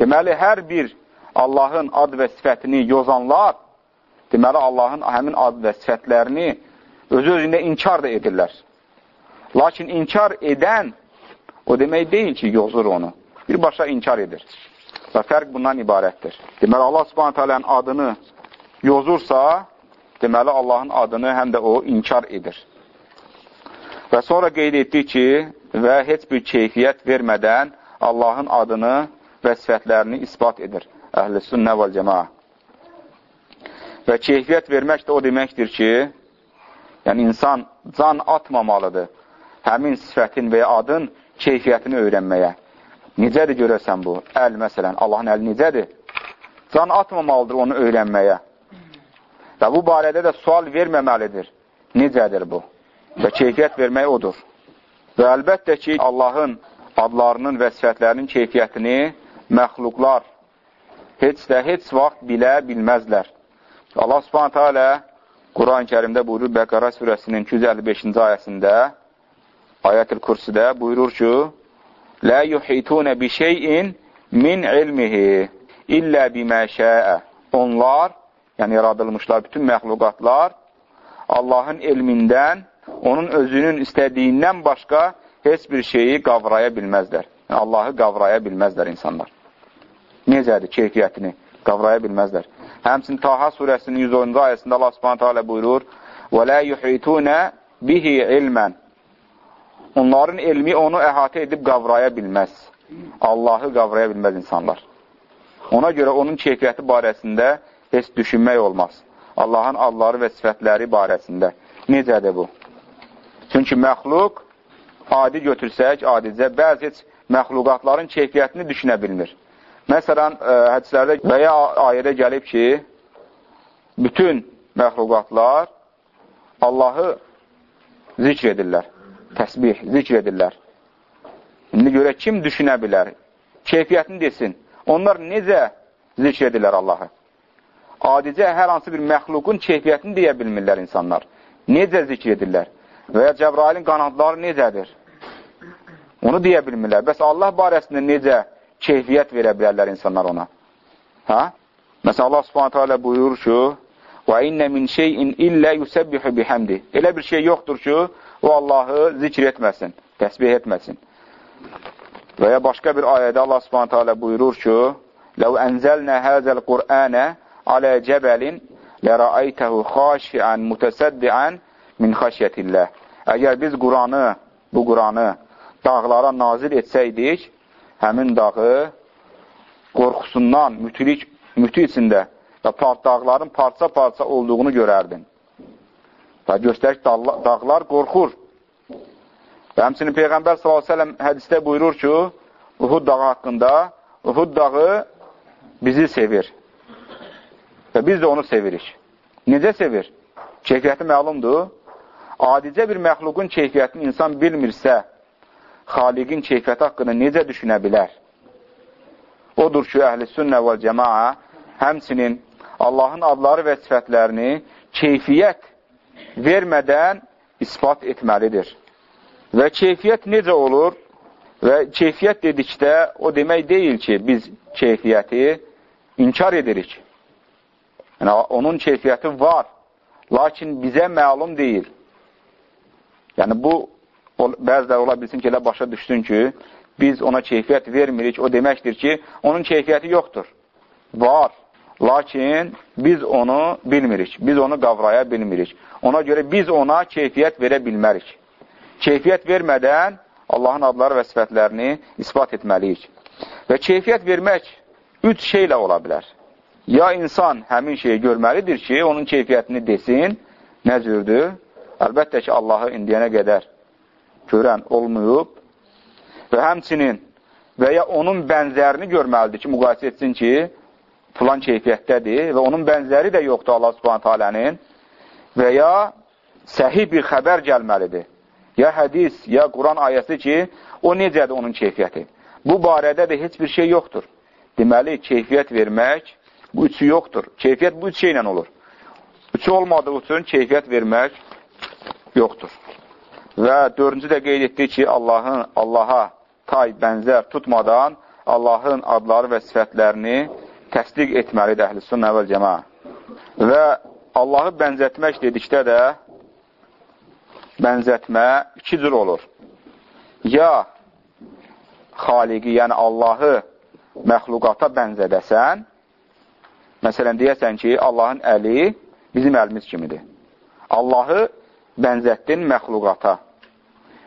Deməli, hər bir Allahın ad və sifətini yozanlar, deməli, Allahın həmin ad və sifətlərini öz-özündə inkar da edirlər. Lakin inkar edən o demək deyil ki, yozur onu. Birbaşa inkar edir. Və fərq bundan ibarətdir. Deməli, Allah subhanət hələnin adını yozursa, deməli Allahın adını həm də o inkar edir. Və sonra qeyd etdi ki, və heç bir keyfiyyət vermədən Allahın adını və sifətlərini ispat edir. Əhl-i sünnə vəl cəmaa. Və keyfiyyət vermək də o deməkdir ki, yəni insan can atmamalıdır həmin sifətin və ya adın keyfiyyətini öyrənməyə. Necədir görəsən bu? Əl məsələn, Allahın əli necədir? Can atmamalıdır onu öyrənməyə. Və bu barədə də sual verməməlidir. Necədir bu? və keyfiyyət vermək odur. Və əlbəttə ki, Allahın adlarının və sifətlərinin keyfiyyətini məxluqlar heç də heç vaxt bilə bilməzlər. Allah subhanətə alə Quran-ı kərimdə buyurur Bəqara surəsinin 255-ci ayəsində ayət-ül kursidə buyurur ki, لا yuhitun bi şeyin min ilmihi illa bima şaa. Onlar, yəni yaradılmışlar bütün məxluqatlar Allahın elmindən, onun özünün istədiyindən başqa heç bir şeyi qavraya bilməzlər. Yəni, Allahı qavraya bilməzlər insanlar. Necədir keyfiyyətini qavraya bilməzlər. Həmsin Taha surəsinin 110-cu ayəsində Allah Subhanahu taala buyurur: "Və la yuhituna bihi ilmen." Onların elmi onu əhatə edib qavraya bilməz. Allahı qavraya bilməz insanlar. Ona görə onun keyfiyyəti barəsində heç düşünmək olmaz. Allahın adları və sifətləri barəsində. Necədir bu? Çünki məxluq, adi götürsək, adicə, bəzi heç məxluqatların keyfiyyətini düşünə bilmir. Məsələn, e, hədislərdə və ya ayədə gəlib ki, bütün məxluqatlar Allahı zikr edirlər, təsbih, zikr edirlər. İndi görə kim düşünə bilər? Keyfiyyətini desin. Onlar necə zikr edirlər Allahı? Adicə hər hansı bir məxluqun keyfiyyətini deyə bilmirlər insanlar. Necə zikr edirlər? Və ya Cəbrailin qanadları necədir? Onu deyə bilmirlər. Bəs Allah barəsində necə keyfiyyət verə bilərlər insanlar ona? Hə? Məsələn, Allah subhanətə alə buyurur ki, وَاِنَّ مِنْ شَيْءٍ اِلَّا يُسَبِّحُ بِحَمْدِ Elə bir şey yoxdur ki, o Allahı zikr etməsin, təsbih etməsin. Və ya başqa bir ayədə Allah subhanətə alə buyurur ki, لَوْ أَنْزَلْنَا هَذَا الْقُرْآنَ عَلَى جَبَلٍ لَرَأَيْتَهُ خَاشِعًا مُتَسَدِّعًا min xəşyətilləh. Əgər biz Quranı, bu Quranı dağlara nazil etsəydik, həmin dağı qorxusundan mütülik, mütü içində və dağların parça-parça olduğunu görərdin. Və göstərik, dağlar qorxur. Və həmçinin Peyğəmbər s.ə.v hədisdə buyurur ki, Uhud dağı haqqında, Uhud dağı bizi sevir. Və biz də onu sevirik. Necə sevir? Keyfiyyəti məlumdur. Adicə bir məxluqun keyfiyyətini insan bilmirsə, xaliqin keyfiyyəti haqqında necə düşünə bilər? Odur ki, əhl-i sünnə və cəmaa həmçinin Allahın adları və sifətlərini keyfiyyət vermədən ispat etməlidir. Və keyfiyyət necə olur? Və keyfiyyət dedikdə o demək deyil ki, biz keyfiyyəti inkar edirik. Yəni, onun keyfiyyəti var, lakin bizə məlum deyil. Yəni, bu, bəziləri ola bilsin ki, elə başa düşsün ki, biz ona keyfiyyət vermirik, o deməkdir ki, onun keyfiyyəti yoxdur. Var, lakin biz onu bilmirik, biz onu qavraya bilmirik. Ona görə biz ona keyfiyyət verə bilmərik. Keyfiyyət vermədən Allahın adları və sifətlərini ispat etməliyik. Və keyfiyyət vermək üç şeylə ola bilər. Ya insan həmin şeyi görməlidir ki, onun keyfiyyətini desin, nə cürdür? Əlbəttə ki, Allahı indiyənə qədər görən olmayıb və həmçinin və ya onun bənzərini görməlidir ki, müqayisə etsin ki, filan keyfiyyətdədir və onun bənzəri də yoxdur Allah subhanət alənin və ya səhih bir xəbər gəlməlidir. Ya hədis, ya Quran ayəsi ki, o necədir onun keyfiyyəti. Bu barədə də heç bir şey yoxdur. Deməli, keyfiyyət vermək bu üçü yoxdur. Keyfiyyət bu üç şeylə olur. Üçü olmadığı üçün keyfiyyət vermək yoxdur. Və dördüncü də qeyd etdik ki, Allahın Allaha tay bənzər tutmadan Allahın adları və sifətlərini təsdiq etməlidir əhl-i vəl cəma. Və Allahı bənzətmək dedikdə də bənzətmə iki cür olur. Ya xaliqi, yəni Allahı məxluqata bənzədəsən, məsələn, deyəsən ki, Allahın əli bizim əlimiz kimidir. Allahı bənzətdin məxluqata.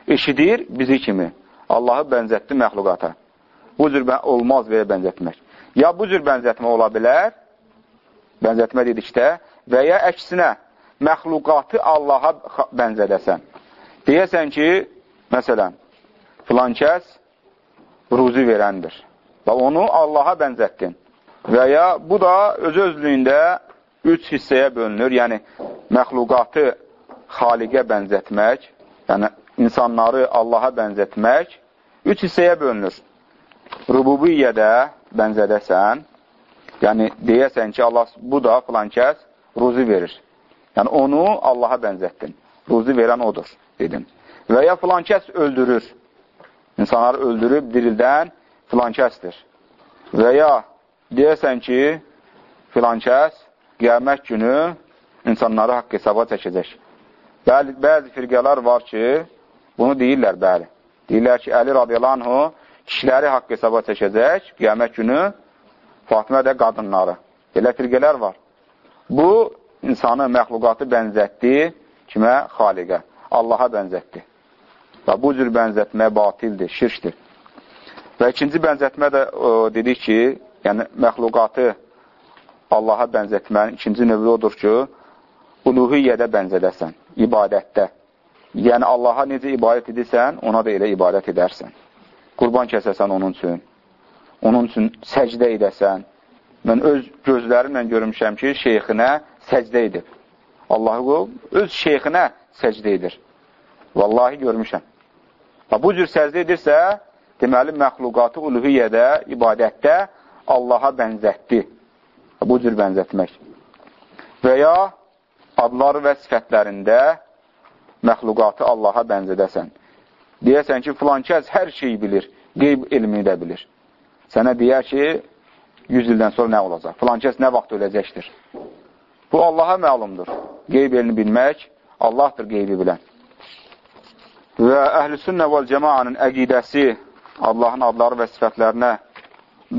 Eşidir bizi kimi. Allahı bənzətdi məxluqata. Bu cür olmaz ya bənzətmək. Ya bu cür bənzətmə ola bilər, bənzətmə dedikdə, və ya əksinə, məxluqatı Allaha bənzədəsən. Deyəsən ki, məsələn, filan kəs ruzi verəndir və onu Allaha bənzətdin. Və ya bu da öz-özlüyündə üç hissəyə bölünür. Yəni, məxluqatı xaliqə bənzətmək, yəni insanları Allaha bənzətmək üç hissəyə bölünür. Rububiyyədə bənzədəsən, yəni deyəsən ki, Allah bu da filan kəs ruzi verir. Yəni onu Allaha bənzətdin. Ruzi verən odur, dedim. Və ya filan kəs öldürür. İnsanları öldürüb dirildən filan kəsdir. Və ya deyəsən ki, filan kəs qiyamət günü insanları haqq hesaba çəkəcək. Bəzi, bəzi firqələr var ki, bunu deyirlər, bəli. Deyirlər ki, Əli radiyallahu kişiləri haqq hesaba çəkəcək qiyamət günü, Fatimə də qadınları. Belə firqələr var. Bu, insanı, məxluqatı bənzətdi kimə? Xaliqə. Allaha bənzətdi. Və bu cür bənzətmə batildir, şirkdir. Və ikinci bənzətmə də o, dedik ki, yəni məxluqatı Allaha bənzətmənin ikinci növü odur ki, uluhiyyədə bənzədəsən, ibadətdə. Yəni, Allaha necə ibadət edirsən, ona da elə ibadət edərsən. Qurban kəsəsən onun üçün, onun üçün səcdə edəsən. Mən öz gözlərimlə görmüşəm ki, şeyxinə səcdə edib. Allahı öz şeyxinə səcdə edir. Vallahi görmüşəm. Bu cür səcdə edirsə, deməli, məxluqatı uluhiyyədə, ibadətdə Allaha bənzətdi. Bu cür bənzətmək. Və ya adları və sifətlərində məxluqatı Allaha bənzədəsən. Deyəsən ki, filan kəs hər şeyi bilir, qeyb elmini də bilir. Sənə deyər ki, 100 ildən sonra nə olacaq? Filan kəs nə vaxt öləcəkdir? Bu, Allaha məlumdur. Qeyb elini bilmək, Allahdır qeybi bilən. Və əhl-i sünnə vəl cəmaanın əqidəsi, Allahın adları və sifətlərinə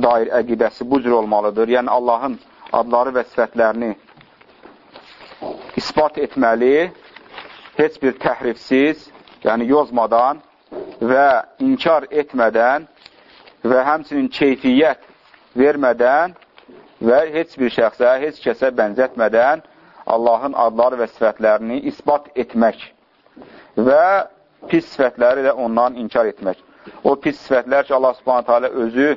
dair əqidəsi bu cür olmalıdır. Yəni, Allahın adları və sifətlərini ispat etməli, heç bir təhrifsiz, yəni yozmadan və inkar etmədən və həmsinin keyfiyyət vermədən və heç bir şəxsə, heç kəsə bənzətmədən Allahın adları və sifətlərini ispat etmək və pis sifətləri də ondan inkar etmək. O pis sifətlər ki, Allah subhanətə alə özü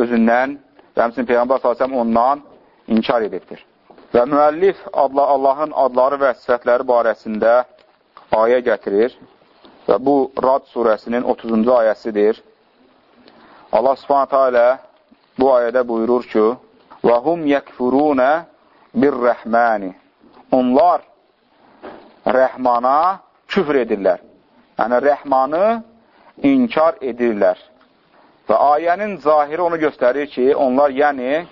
özündən və həmsin Peyğəmbər s.ə.v ondan inkar edibdir. Və müəllif adla Allahın adları və sifətləri barəsində ayə gətirir və bu Rad surəsinin 30-cu ayəsidir. Allah subhanətə alə bu ayədə buyurur ki, Və hum yəkfurunə bir-rəhməni Onlar rəhmana küfr edirlər. Yəni, rəhmanı inkar edirlər. Və ayənin zahiri onu göstərir ki, onlar yəni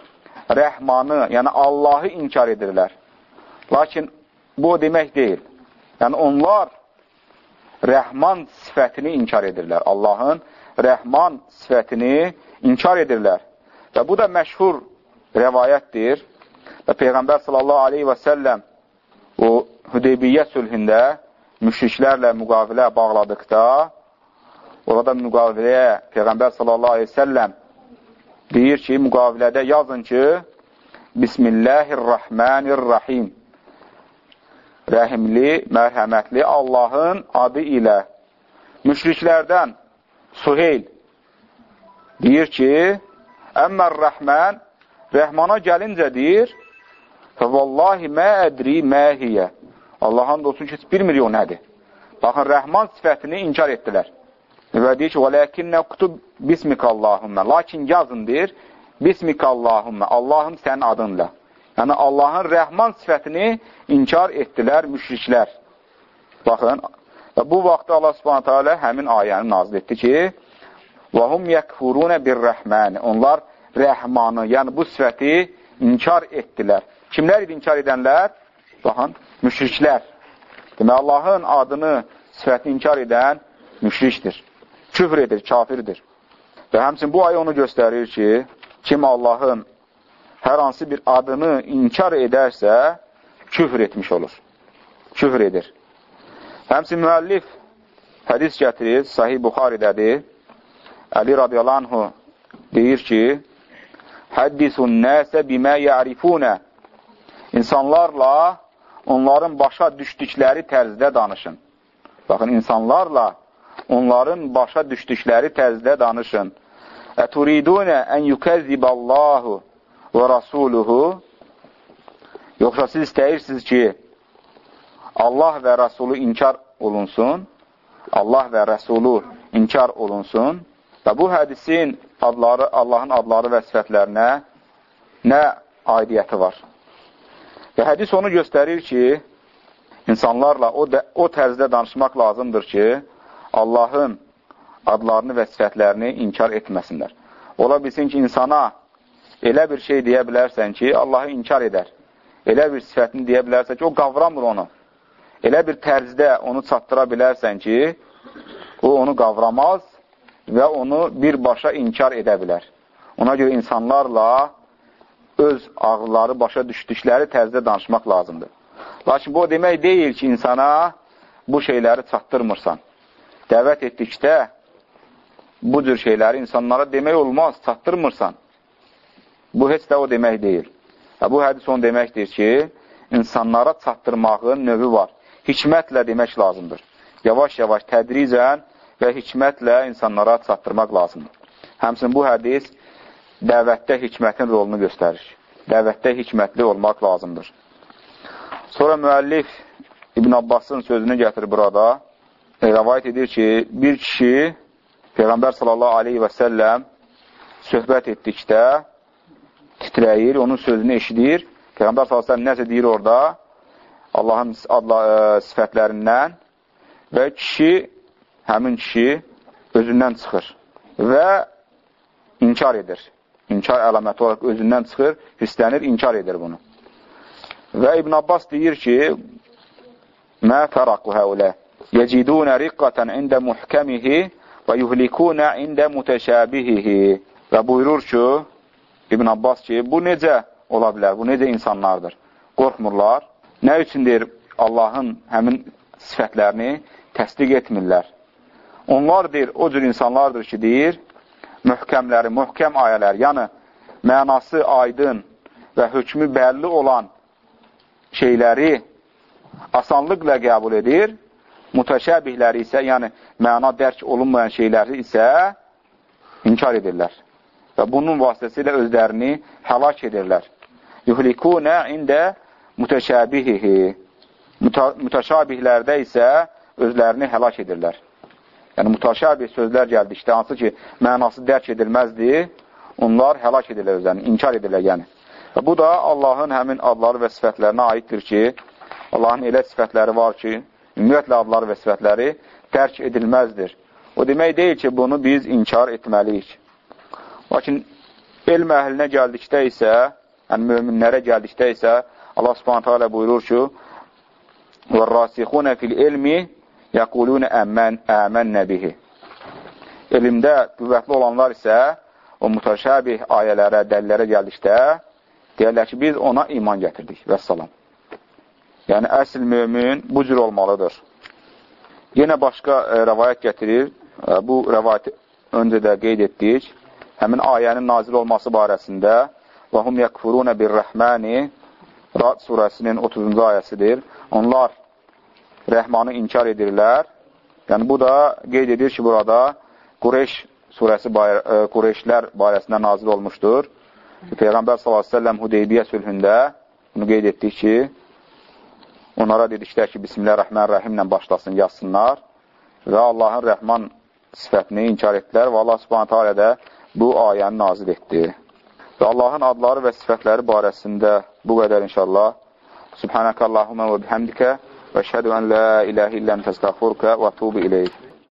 rəhmanı, yəni Allahı inkar edirlər. Lakin bu demək deyil. Yəni onlar rəhman sifətini inkar edirlər. Allahın rəhman sifətini inkar edirlər. Və bu da məşhur rəvayətdir. Və Peyğəmbər sallallahu aleyhi və səlləm o Hüdeybiyyə sülhündə müşriklərlə müqavilə bağladıqda orada müqaviləyə Peyğəmbər sallallahu aleyhi və səlləm deyir ki, müqavilədə yazın ki, Bismillahirrahmanirrahim Rəhimli, mərhəmətli Allahın adı ilə müşriklərdən Suheyl deyir ki, Əmmər Rəhmən, Rəhmana gəlincə deyir, Vallahi mə ədri məhiyyə. Allahın olsun ki, bilmir o nədir. Baxın, Rəhman sifətini inkar etdilər. Və deyir ki, وَلَكِنَّ اُكْتُبْ بِسْمِكَ اللّٰهُمَّ Lakin yazın deyir, بِسْمِكَ اللّٰهُمَّ Allahım sənin adınla. Yəni, Allahın rəhman sifətini inkar etdilər müşriklər. Baxın, və bu vaxtda Allah subhanətə alə həmin ayəni nazil etdi ki, وَهُمْ يَكْفُرُونَ بِالرَّحْمَانِ Onlar rəhmanı, yəni bu sifəti inkar etdilər. Kimlər idi inkar edənlər? Baxın, müşriklər. Demək, Allahın adını, sifətini inkar edən müşrikdir küfr edir, kafirdir. Və həmçin bu ay onu göstərir ki, kim Allahın hər hansı bir adını inkar edərsə, küfr etmiş olur. Küfr edir. Həmsin müəllif hədis gətirir, Sahih Buxaridədir. Əli radiyallahu anhu deyir ki, Həddisun nəsə bimə yərifunə İnsanlarla onların başa düşdükləri tərzdə danışın. Baxın, insanlarla onların başa düşdükləri tərzdə danışın. Əturidunə ən yukəzziballahu və rasuluhu Yoxsa siz istəyirsiniz ki, Allah və Rəsulu inkar olunsun, Allah və Rəsulu inkar olunsun və bu hədisin adları, Allahın adları və sifətlərinə nə aidiyyəti var? Və hədis onu göstərir ki, insanlarla o, də, o tərzdə danışmaq lazımdır ki, Allahın adlarını və sifətlərini inkar etməsinlər. Ola bilsin ki, insana elə bir şey deyə bilərsən ki, Allahı inkar edər. Elə bir sifətini deyə bilərsən ki, o qavramır onu. Elə bir tərzdə onu çatdıra bilərsən ki, o onu qavramaz və onu birbaşa inkar edə bilər. Ona görə insanlarla öz ağılları başa düşdükləri tərzdə danışmaq lazımdır. Lakin bu o demək deyil ki, insana bu şeyləri çatdırmırsan. Dəvət etdikdə bu cür şeyləri insanlara demək olmaz, çatdırmırsan. Bu heç də o demək deyil. Və bu hədis onu deməkdir ki, insanlara çatdırmağın növü var. Hikmətlə demək lazımdır. Yavaş-yavaş, tədricən və hikmətlə insanlara çatdırmaq lazımdır. Həmsin bu hədis dəvətdə hikmətin rolunu göstərir. Dəvətdə hikmətli olmaq lazımdır. Sonra müəllif İbn Abbasın sözünü gətirir burada. E, rəvayət edir ki, bir kişi Peyğəmbər sallallahu aleyhi və səlləm söhbət etdikdə titrəyir, onun sözünü eşidir. Peyğəmbər səlləm nəsə deyir orada Allahın adla, ə, e, sifətlərindən və kişi, həmin kişi özündən çıxır və inkar edir. İnkar əlaməti olaraq özündən çıxır, hissənir, inkar edir bunu. Və İbn Abbas deyir ki, Mə fəraqu həulə yecidunə riqqətən ində muhkəmihi və yuhlikunə ində mütəşəbihihi və buyurur ki, İbn Abbas ki, bu necə ola bilər, bu necə insanlardır? Qorxmurlar. Nə üçündür Allahın həmin sifətlərini təsdiq etmirlər? Onlar deyir, o cür insanlardır ki, deyir, möhkəmləri, möhkəm ayələr, yəni mənası aydın və hökmü bəlli olan şeyləri asanlıqla qəbul edir, mütəşəbihləri isə, yəni məna dərk olunmayan şeyləri isə inkar edirlər. Və bunun vasitəsilə özlərini həlak edirlər. Yuhlikunə ində mütəşəbihihi. Mütəşabihlərdə isə özlərini həlak edirlər. Yəni, mütəşabih sözlər gəldikdə, hansı ki, mənası dərk edilməzdir, onlar həlak edirlər özlərini, inkar edirlər yəni. Və bu da Allahın həmin adları və sifətlərinə aiddir ki, Allahın elə sifətləri var ki, ümumiyyətlə adları və sifətləri dərk edilməzdir. O demək deyil ki, bunu biz inkar etməliyik. Lakin elm əhlinə gəldikdə isə, yəni möminlərə gəldikdə isə Allah Subhanahu taala buyurur ki: "Və-rasikhun fil-ilmi yəqulun əmən əmənnə bihi." Elmdə qüvvətli olanlar isə o mütəşəbih ayələrə, dəlillərə gəldikdə deyirlər ki, biz ona iman gətirdik və salam. Yəni, əsl mömin bu cür olmalıdır. Yenə başqa e, rəvayət gətirir. E, bu rəvayəti öncə də qeyd etdik. Həmin ayənin nazil olması barəsində və hum yəkfurunə bir rəhməni Rad surəsinin 30-cu ayəsidir. Onlar Rəhmanı inkar edirlər. Yəni, bu da qeyd edir ki, burada Qureyş surəsi e, Qureyşlər barəsində nazil olmuşdur. Peyğəmbər s.ə.v Hudeybiyyə sülhündə bunu qeyd etdik ki, onlara dediklər ki, Bismillahirrahmanirrahimlə başlasın, yazsınlar və Allahın rəhman sifətini inkar etdilər və Allah subhanətə alə də bu ayəni nazil etdi. Və Allahın adları və sifətləri barəsində bu qədər inşallah. Subhanəkə Allahumə və bihəmdikə və şəhədu ən la iləhə illən təstəğfurkə və tubu iləyik.